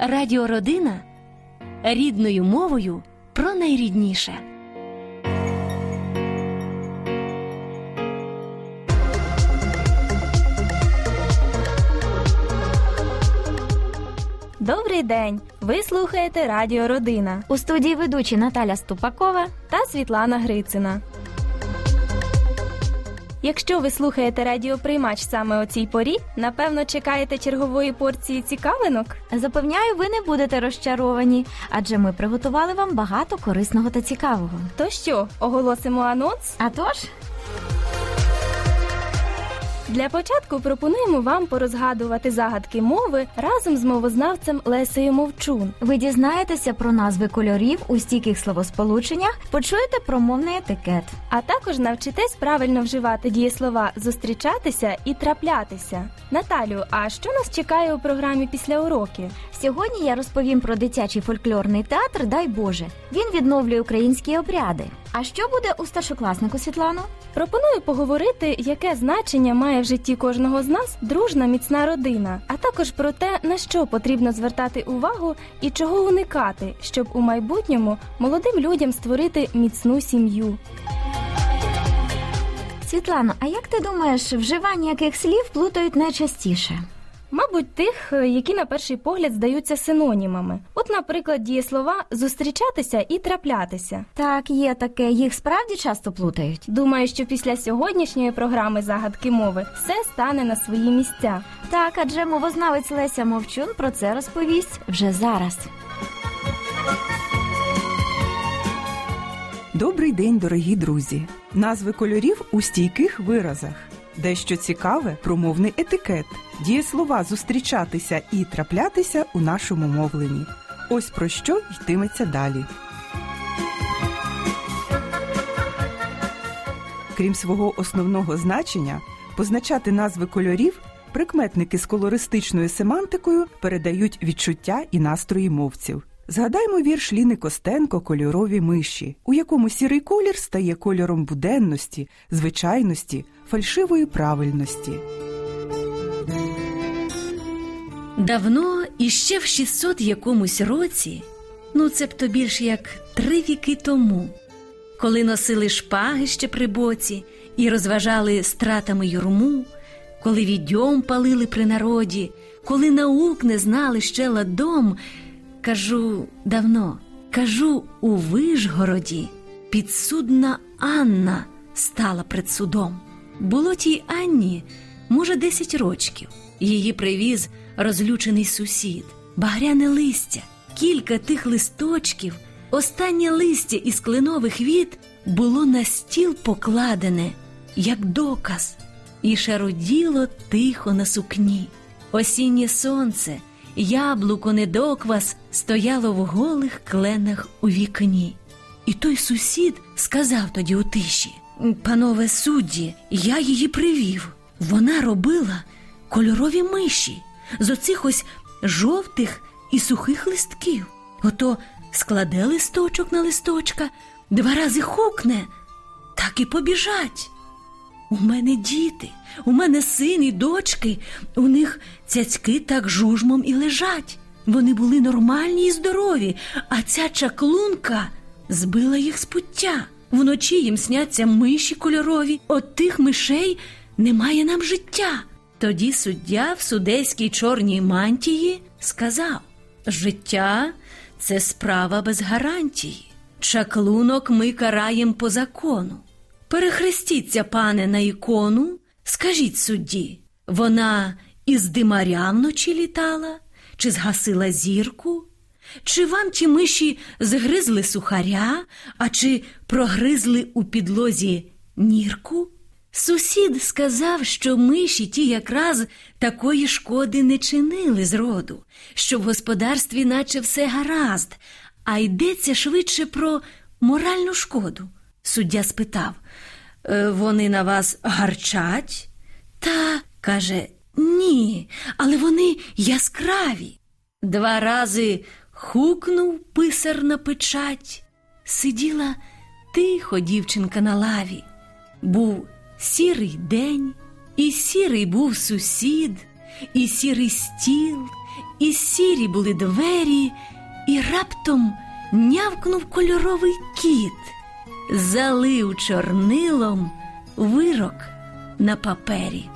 Радіородина рідною мовою про найрідніше. Добрий день! Ви слухаєте Радіо Родина У студії ведучі Наталя Ступакова. та Світлана Грицина. Якщо ви слухаєте радіоприймач саме о цій порі, напевно, чекаєте чергової порції цікавинок. Запевняю, ви не будете розчаровані, адже ми приготували вам багато корисного та цікавого. То що, оголосимо анонс? А тож, Для початку пропонуємо вам порозгадувати загадки мови разом з мовознавцем Лесею Мовчун. ви дізнаєтеся про назви кольорів у стійких словосполученнях, почуєте про мовний етикет. А також навчитесь правильно вживати дієслова зустрічатися і траплятися. Наталю, а що нас чекає у програмі після уроків? Сьогодні я розповім про дитячий фольклорний театр Дай Боже. Він відновлює українські обряди. А що буде у старшокласнику Світлано? Пропоную поговорити, яке значення має в житті кожного з нас дружна міцна родина, а також про те, на що потрібно звертати увагу і чого уникати, щоб у майбутньому молодим людям створити міцну сім'ю. Світлано, а як ти думаєш, вживання яких слів плутають найчастіше? Мабуть, тих, е, які на перший погляд здаються синонімами. От, наприклад, дієслова зустрічатися і траплятися. Так, є таке, їх справді часто плутають. Думаю, що після сьогоднішньої програми загадки мови все стане на свої місця. Так, адже мовознавець Леся Мовчун про це розповість вже зараз. Добрий день, дорогі друзі! Назви кольорів у стійких виразах. Дещо цікаве про мовний етикет. Дієслова зустрічатися і траплятися у нашому мовленні. Ось про що йтиметься далі. Крім свого основного значення, позначати назви кольорів прикметники з колористичною семантикою передають відчуття і настрої мовців. Згадаймо вірш Ліни Костенко Кольорові миші, у якому сірий колір стає кольором буденності, звичайності, фальшивої правильності. Давно і ще в 600 якомусь році, ну цебто більш як три віки тому, коли носили шпаги ще при боці і розважали стратами юрму, коли відьом палили при народі, коли наук не знали ще ладом, кажу давно, кажу у Вишгороді, підсудна Анна стала пред судом. Було тій Анні, може, десять рочків. Її привіз розлючений сусід, багряне листя, кілька тих листочків, останнє листя із кленових віт було на стіл покладене, як доказ, і шаруділо тихо на сукні. Осіннє сонце, яблуко недоквас стояло в голих кленах у вікні. І той сусід сказав тоді у тиші: Панове судді, я її привів. Вона робила кольорові миші з оцих ось жовтих і сухих листків. Ото складе листочок на листочка, два рази хукне, так і побіжать. У мене діти, у мене син і дочки, у них цяцьки так жужмом і лежать. Вони були нормальні і здорові, а ця чаклунка збила їх з пуття. Вночі їм сняться миші кольорові, от тих мишей немає нам життя. Тоді суддя в судейській чорній мантії сказав: Життя це справа без гарантії. Чаклунок ми караєм по закону. Перехрестіться, пане, на ікону, скажіть судді, вона із димаря вночі літала, чи згасила зірку? Чи вам ті миші згризли сухаря, а чи прогризли у підлозі нірку? Сусід сказав, що миші ті якраз такої шкоди не чинили зроду, що в господарстві наче все гаразд, а йдеться швидше про моральну шкоду. Суддя спитав «Е, вони на вас гарчать? Та, каже, ні, але вони яскраві. Два рази хукнув писар на печать. Сиділа тихо дівчинка на лаві. Був сірий день, і сірий був сусід, і сірий стіл, і сірі були двері, і раптом нявкнув кольоровий кіт, залив чорнилом вирок на папері.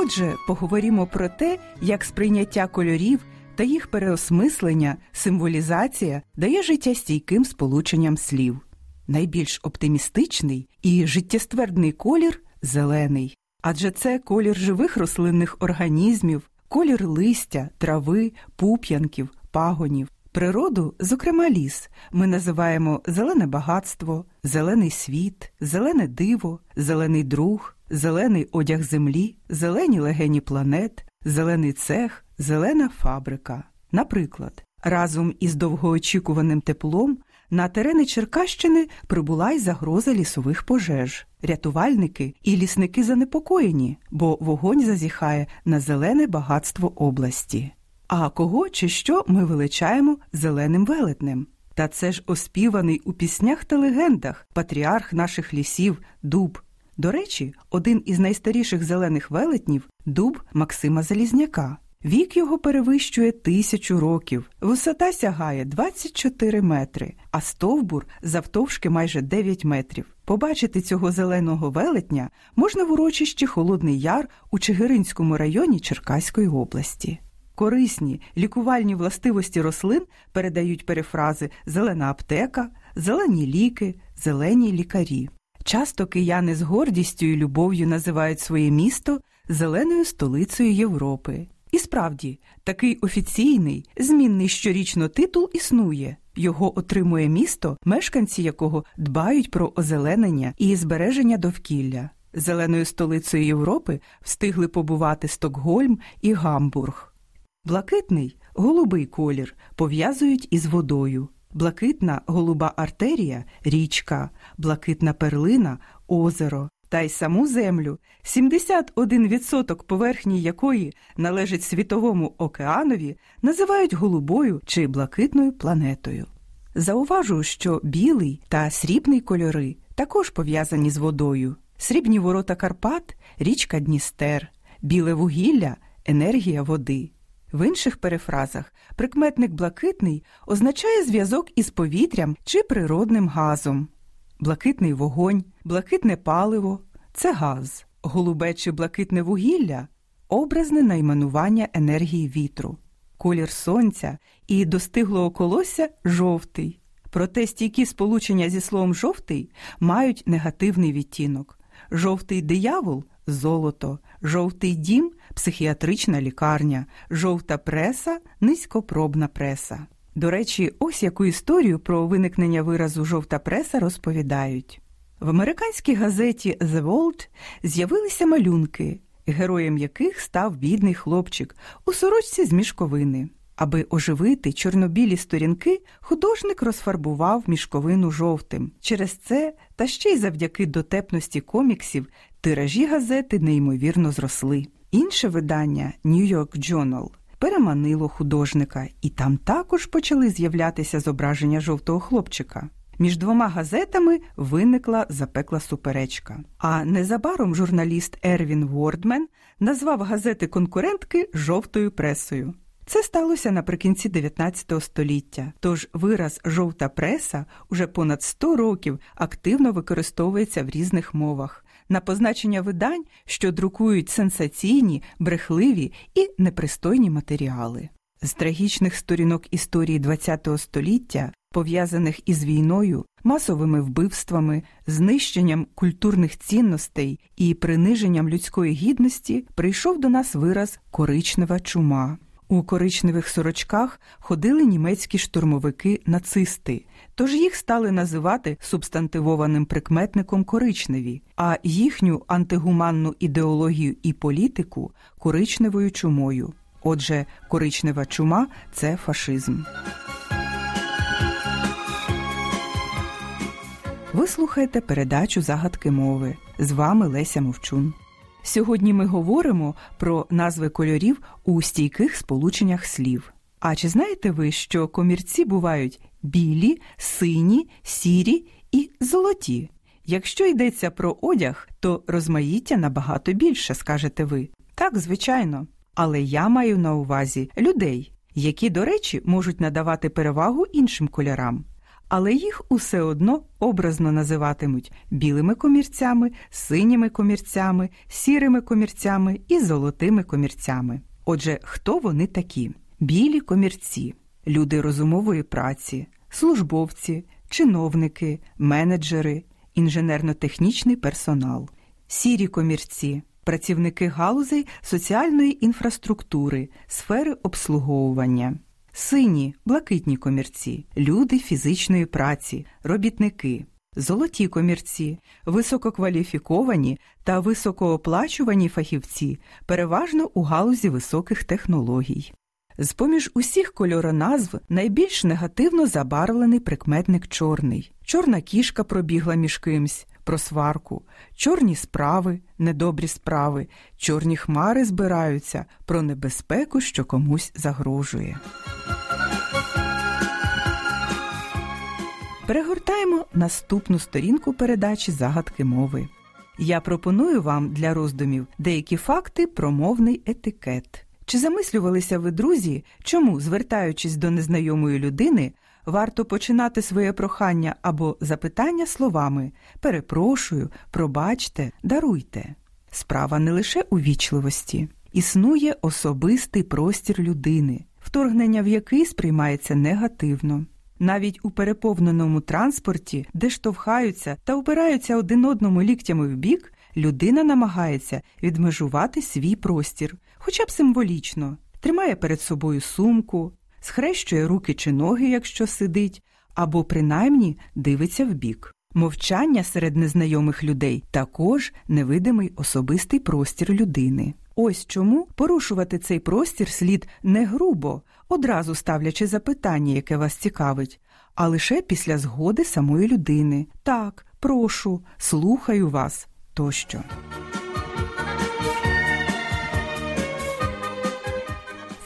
Отже, поговоримо про те, як сприйняття кольорів та їх переосмислення, символізація дає життєстійким сполученням слів. Найбільш оптимістичний і життєствердний колір зелений, адже це колір живих рослинних організмів, колір листя, трави, пуп'янків, пагонів. Природу, зокрема ліс, ми називаємо зелене багатство, зелений світ, зелене диво, зелений друг, зелений одяг землі, зелені легені планет, зелений цех, зелена фабрика. Наприклад, разом із довгоочікуваним теплом на терени Черкащини прибула й загроза лісових пожеж. Рятувальники і лісники занепокоєні, бо вогонь зазіхає на зелене багатство області. А кого чи що ми величаємо зеленим велетнем? Та це ж оспіваний у піснях та легендах патріарх наших лісів дуб. До речі, один із найстаріших зелених велетнів дуб Максима Залізняка. Вік його перевищує тисячу років, висота сягає 24 метри, а стовбур завтовшки майже 9 метрів. Побачити цього зеленого велетня можна в урочищі Холодний Яр у Чигиринському районі Черкаської області. Корисні лікувальні властивості рослин передають перефрази зелена аптека, зелені ліки, зелені лікарі. Часто кияни з гордістю і любов'ю називають своє місто зеленою столицею Європи. І справді, такий офіційний, змінний щорічно титул існує. Його отримує місто, мешканці якого дбають про озеленення і збереження довкілля. Зеленою столицею Європи встигли побувати Стокгольм і Гамбург. Блакитний голубий колір пов'язують із водою. Блакитна голуба артерія річка, блакитна перлина озеро. Та й саму землю, 71% поверхні якої належить світовому океанові, називають голубою чи блакитною планетою. Зауважу, що білий та срібний кольори також пов'язані з водою. Срібні ворота Карпат річка Дністер, біле вугілля енергія води. В інших перефразах прикметник блакитний означає зв'язок із повітрям чи природним газом. Блакитний вогонь, блакитне паливо це газ, голубе чи блакитне вугілля образне найменування енергії вітру, колір сонця і достиглого колосся жовтий. Проте стійкі сполучення зі словом жовтий мають негативний відтінок. Жовтий диявол золото, жовтий дім психіатрична лікарня, жовта преса низькопробна преса. До речі, ось яку історію про виникнення виразу жовта преса розповідають. В американській газеті The World з'явилися малюнки, героєм яких став бідний хлопчик у сорочці з мішковини. Аби оживити чорнобілі сторінки, художник розфарбував мішковину жовтим. Через це, та ще й завдяки дотепності коміксів, тиражі газети неймовірно зросли. Інше видання New York Journal переманило художника, і там також почали з'являтися зображення жовтого хлопчика. Між двома газетами виникла запекла суперечка. А незабаром журналіст Ервін Вордмен назвав газети конкурентки жовтою пресою. Це сталося наприкінці 19 століття. Тож вираз жовта преса уже понад 100 років активно використовується в різних мовах на позначення видань, що друкують сенсаційні, брехливі і непристойні матеріали. З трагічних сторінок історії ХХ століття, пов'язаних із війною, масовими вбивствами, знищенням культурних цінностей і приниженням людської гідності, прийшов до нас вираз коричнева чума. У коричневих сорочках ходили німецькі штурмовики-нацисти, тож їх стали називати субстантивованим прикметником коричневі, а їхню антигуманну ідеологію і політику коричневою чумою. Отже, коричнева чума це фашизм. Ви слухаєте передачу загадки мови. З вами Леся Мовчун. Сьогодні ми говоримо про назви кольорів у стійких сполученнях слів. А чи знаєте ви, що комірці бувають білі, сині, сірі і золоті? Якщо йдеться про одяг, то розмаїття набагато більше, скажете ви. Так, звичайно. Але я маю на увазі людей, які, до речі, можуть надавати перевагу іншим кольорам. Але їх усе одно образно називатимуть білими комірцями, синіми комірцями, сірими комірцями і золотими комірцями. Отже, хто вони такі? Білі комірці, люди розумової праці, службовці, чиновники, менеджери, інженерно-технічний персонал, сірі комірці, працівники галузей соціальної інфраструктури, сфери обслуговування, сині, блакитні комірці, люди фізичної праці, робітники. Золоті комірці, висококваліфіковані та високооплачувані фахівці, переважно у галузі високих технологій. З поміж усіх кольороназв найбільш негативно забарвлений прикметник чорний. Чорна кішка пробігла між кимсь, про сварку, чорні справи, недобрі справи, чорні хмари збираються про небезпеку, що комусь загрожує. Перегортаємо наступну сторінку передачі загадки мови. Я пропоную вам для роздумів деякі факти про мовний етикет. Чи замислювалися ви, друзі, чому, звертаючись до незнайомої людини, варто починати своє прохання або запитання словами перепрошую, пробачте, даруйте? Справа не лише у вічливості, існує особистий простір людини, вторгнення в який сприймається негативно. Навіть у переповненому транспорті, де штовхаються та упираються один одному ліктями в бік, людина намагається відмежувати свій простір, хоча б символічно, тримає перед собою сумку, схрещує руки чи ноги, якщо сидить, або принаймні дивиться вбік. Мовчання серед незнайомих людей також невидимий особистий простір людини. Ось чому порушувати цей простір слід не грубо, одразу ставлячи запитання, яке вас цікавить, а лише після згоди самої людини. Так, прошу, слухаю вас тощо.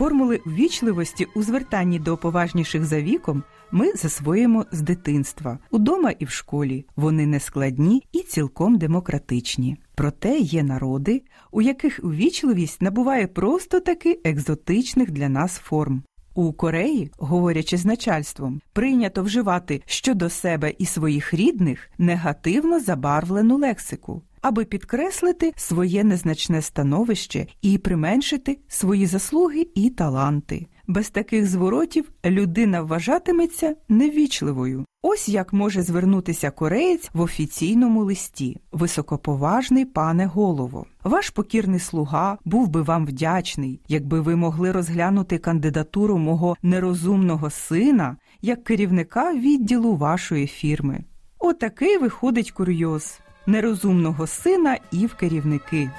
Формули ввічливості у звертанні до поважніших за віком ми засвоїмо з дитинства, удома і в школі. Вони не складні і цілком демократичні. Проте є народи, у яких ввічливість набуває просто таки екзотичних для нас форм. У Кореї, говорячи з начальством, прийнято вживати щодо себе і своїх рідних негативно забарвлену лексику аби підкреслити своє незначне становище і применшити свої заслуги і таланти. Без таких зворотів людина вважатиметься невічливою. Ось як може звернутися кореєць в офіційному листі, високоповажний пане голово. Ваш покірний слуга був би вам вдячний, якби ви могли розглянути кандидатуру мого нерозумного сина як керівника відділу вашої фірми. Отакий виходить курйоз нерозумного сина і в керівники.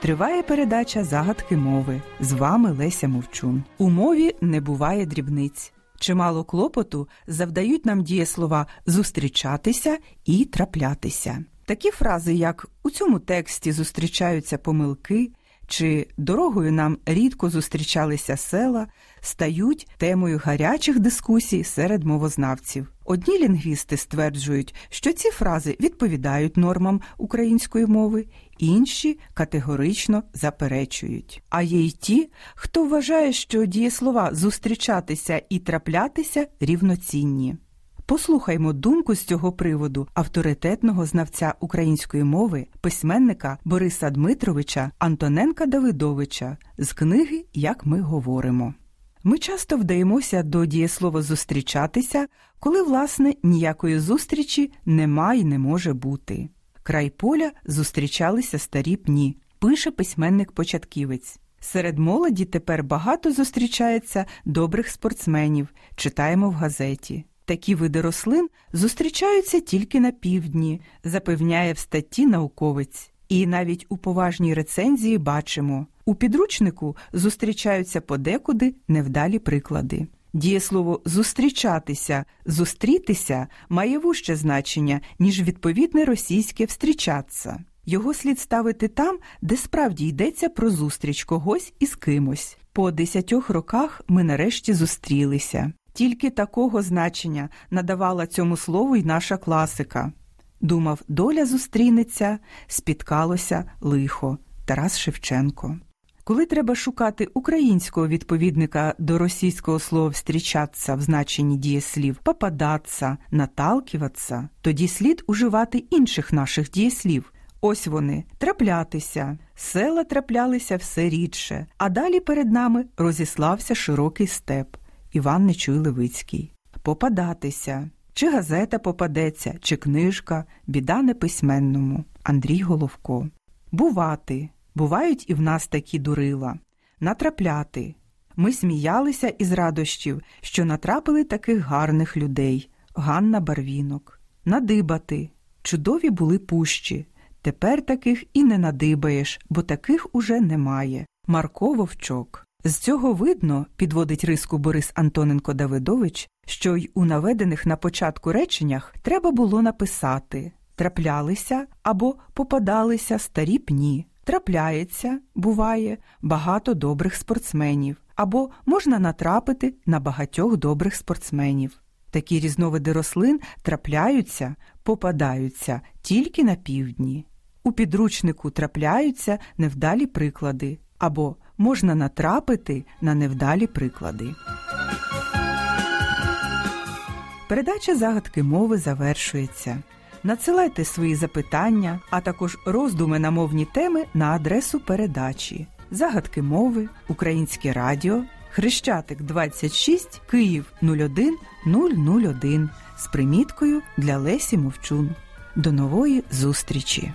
Триває передача загадки мови. З вами Леся Мовчун. У мові не буває дрібниць. Чимало клопоту завдають нам дієслова зустрічатися і траплятися. Такі фрази, як у цьому тексті зустрічаються помилки, чи дорогою нам рідко зустрічалися села, стають темою гарячих дискусій серед мовознавців. Одні лінгвісти стверджують, що ці фрази відповідають нормам української мови, інші категорично заперечують. А є й ті, хто вважає, що дієслова зустрічатися і траплятися рівноцінні. Послухаймо думку з цього приводу авторитетного знавця української мови, письменника Бориса Дмитровича Антоненка Давидовича з книги Як ми говоримо. Ми часто вдаємося до дієслова зустрічатися, коли, власне, ніякої зустрічі нема й не може бути. Край поля зустрічалися старі пні, пише письменник-початківець. Серед молоді тепер багато зустрічається добрих спортсменів, читаємо в газеті. Такі види рослин зустрічаються тільки на півдні, запевняє в статті науковець. І навіть у поважній рецензії бачимо у підручнику зустрічаються подекуди невдалі приклади. Дієслово зустрічатися, зустрітися має вуще значення, ніж відповідне російське встрічатися. Його слід ставити там, де справді йдеться про зустріч когось із кимось. По десятьох роках ми нарешті зустрілися. Тільки такого значення надавала цьому слову й наша класика. Думав, доля зустрінеться, спіткалося лихо. Тарас Шевченко. Коли треба шукати українського відповідника до російського слова «встрічатися» в значенні дієслів попадатися, наталкиватися, тоді слід уживати інших наших дієслів. Ось вони траплятися, села траплялися все рідше, а далі перед нами розіслався широкий степ. Іван Нечуй Левицький. Попадатися. Чи газета попадеться, чи книжка, біда неписьменному. Андрій Головко. Бувати. Бувають і в нас такі дурила. Натрапляти. Ми сміялися із радощів, що натрапили таких гарних людей. Ганна Барвінок. Надибати. Чудові були пущі. Тепер таких і не надибаєш, бо таких уже немає. Марко Вовчок. З цього видно, підводить риску Борис Антоненко Давидович, що й у наведених на початку реченнях треба було написати траплялися або попадалися старі пні. Трапляється, буває, багато добрих спортсменів, або можна натрапити на багатьох добрих спортсменів. Такі різновиди рослин трапляються, попадаються тільки на півдні. У підручнику трапляються невдалі приклади, або можна натрапити на невдалі приклади. Передача загадки мови завершується. Надсилайте свої запитання, а також роздуми на мовні теми на адресу передачі Загадки мови, Українське Радіо, Хрещатик 26, Київ 01001 з приміткою для Лесі Мовчун. До нової зустрічі!